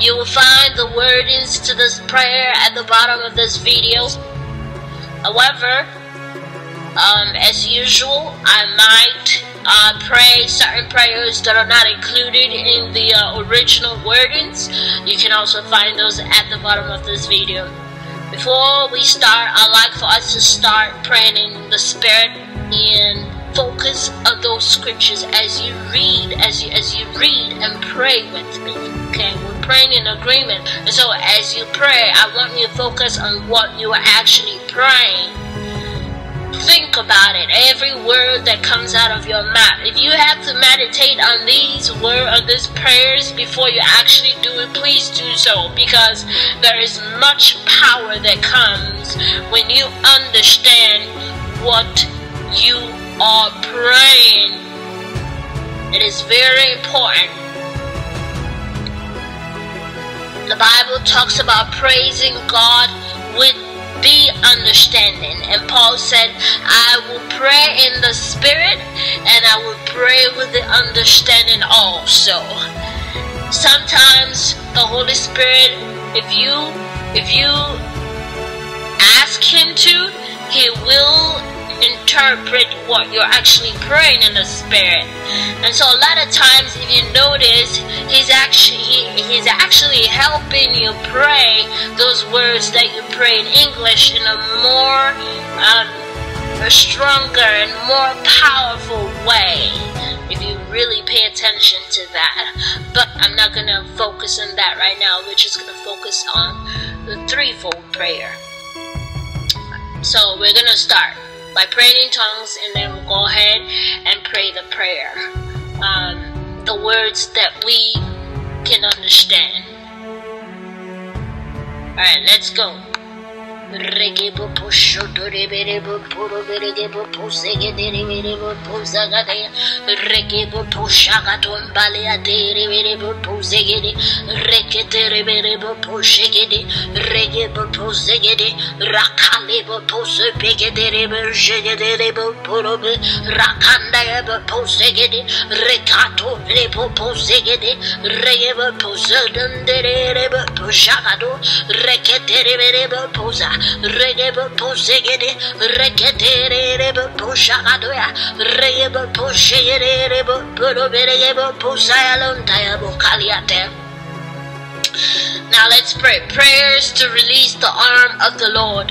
You will find the wordings to this prayer at the bottom of this video. However, um, as usual, I might uh, pray certain prayers that are not included in the uh, original wordings. You can also find those at the bottom of this video. Before we start, I'd like for us to start praying in the Spirit and focus on those scriptures as you read, as you as you read and pray with me. Okay, praying in agreement. And so as you pray, I want you to focus on what you are actually praying think about it. Every word that comes out of your mouth. If you have to meditate on these words, on these prayers before you actually do it, please do so because there is much power that comes when you understand what you are praying. It is very important. The Bible talks about praising God with be understanding. And Paul said, I will pray in the spirit and I will pray with the understanding also. Sometimes the Holy Spirit, if you if you ask him to, he will interpret what you're actually praying in the spirit. And so a lot of times if you notice he's actually he, he's actually helping you pray those words that you pray in English in a more um, a stronger and more powerful way if you really pay attention to that. But I'm not gonna focus on that right now. We're just gonna focus on the threefold prayer. So we're gonna start by praying in tongues and then we'll go ahead and pray the prayer. Um, the words that we can understand. Alright, let's go. Regi bu puşu duri biri bu puru biri de bu puse gediri biri bu pusa gadi. Regi bu puşa gatun balya diri biri bu puse gedi. Regi diri biri bu puşe gedi. Regi bu puse gedi. Rakali bu pusu pegediri bir şegediri bu puru bir. Rakandaya bu puse gedi. Rekatu li bu puse gedi. Regi bu pusu dindiri bu puşa gadu. Regi diri biri bu pusa. Regebo posegede reketerebo poshagadoya regebo poshegerebo poroberebo posayalontayabo kaliate. Now let's pray. Prayers to release the arm of the lord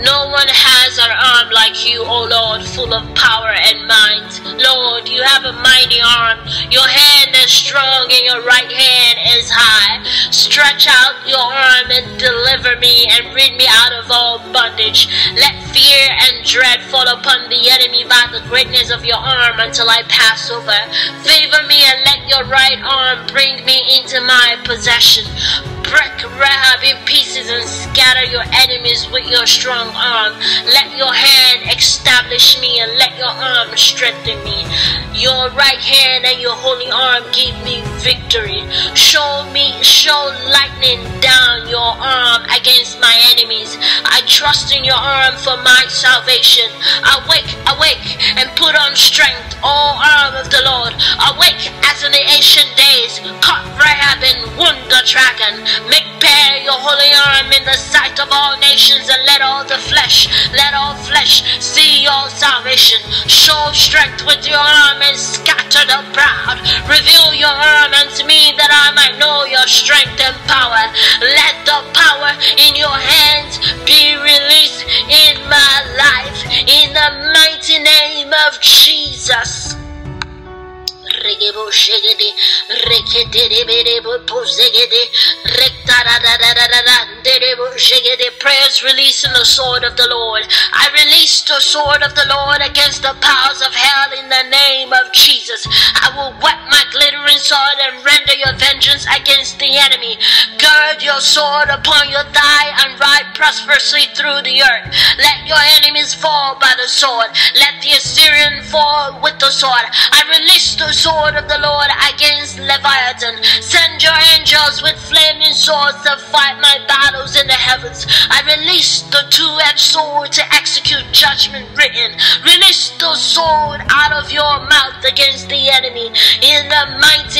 no one has an arm like you, O Lord, full of power and might. Lord, you have a mighty arm. Your hand is strong and your right hand is high. Stretch out your arm and deliver me and rid me out of all bondage. Let fear and dread fall upon the enemy by the greatness of your arm until I pass over. Favor me and let your right arm bring me into my possession. Break Rahab in pieces and scatter your enemies with your strong arm. Let your hand establish me and let your arm strengthen me. Your right hand and your holy arm give me victory. Show me, show lightning down your arm against my enemies. I trust in your arm for my salvation. Awake, awake, and put on strength, all arm of the Lord. Awake as in the ancient days. Caught Rahab and wound the dragon. Make bare your holy arm in the sight of all nations and let all the flesh, let all flesh see your salvation. Show strength with your arm and scatter the proud. Reveal your arm unto me that I might know your strength and power. Let the power in your hands be released in my life in the mighty name of Jesus regebo shegede rekete reberebo posegede rektararararara derebo Prayers releasing the sword of the Lord. I release the sword of the Lord against the powers of hell in the sword and render your vengeance against the enemy. Gird your sword upon your thigh and ride prosperously through the earth. Let your enemies fall by the sword. Let the Assyrian fall with the sword. I release the sword of the Lord against Leviathan. Send your angels with flaming swords to fight my battles in the heavens. I release the two-edged sword to execute judgment written. Release the sword out of your mouth against the enemy in the mighty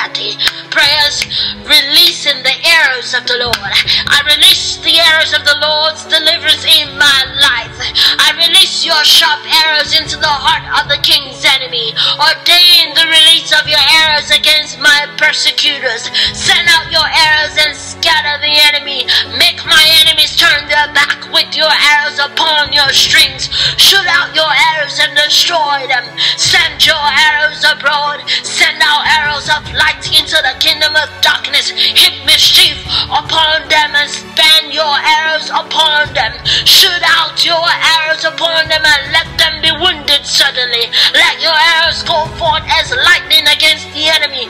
colombaleate prayers releasing the arrows of the Lord. I release the arrows of the Lord's deliverance in my life. I release your sharp arrows into the heart of the king's enemy. Ordain the release of your arrows against my persecutors. Send out your arrows and scatter the enemy. Make my enemies turn their back with your arrows upon your strings. Shoot out your arrows and destroy them. Send your arrows abroad. Send out arrows of light of darkness. Hit mischief upon them and span your arrows upon them. Shoot out your arrows upon them and let them be wounded suddenly. Let your arrows go forth as lightning against the enemy.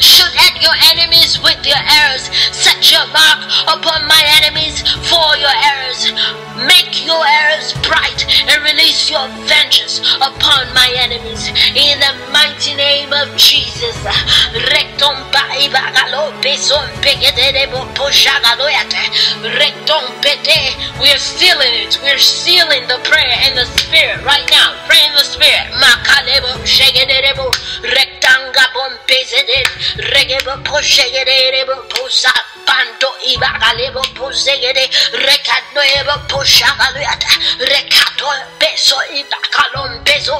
Shoot at your enemies with your arrows. Set your mark upon my enemies for your arrows. Make your arrows bright and release your vengeance upon my enemies. In the mighty name of Jesus. We're sealing it. We're sealing the prayer in the spirit right now. Pray in the spirit. Regebo poshegedebo posa panto recado recato peso peso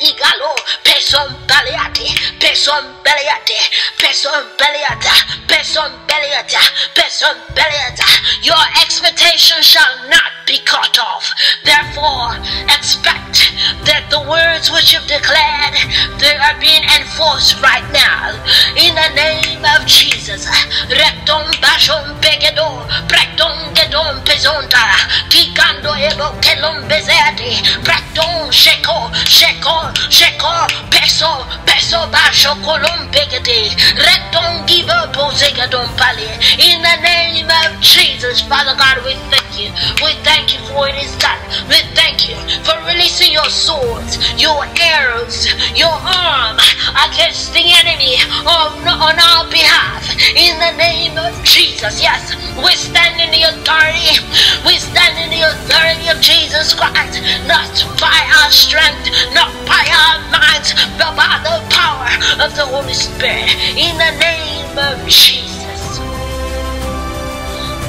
igalo peson baleate peson baleate peson baleata peson baleata peson baleata your expectation shall not be cut off. Therefore expect that the words which you've declared they are being enforced right now. In the name of Jesus. Rectum bashon pegedo precton gedon pezonta ticando ebo kelon bezeti precton sheko sheko sheko peso peso basho kolon pegete recton gibo posegadon pali. In the name of Jesus Father God we thank you we thank you for it is done we thank you for releasing your swords your arrows your arm against the enemy on, on our behalf in the name of Jesus. Yes, we stand in the authority. We stand in the authority of Jesus Christ, not by our strength, not by our minds, but by the power of the Holy Spirit. In the name of Jesus.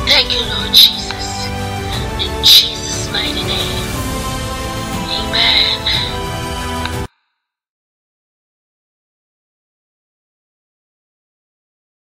Thank you, Lord Jesus. Jesus' mighty name. Amen.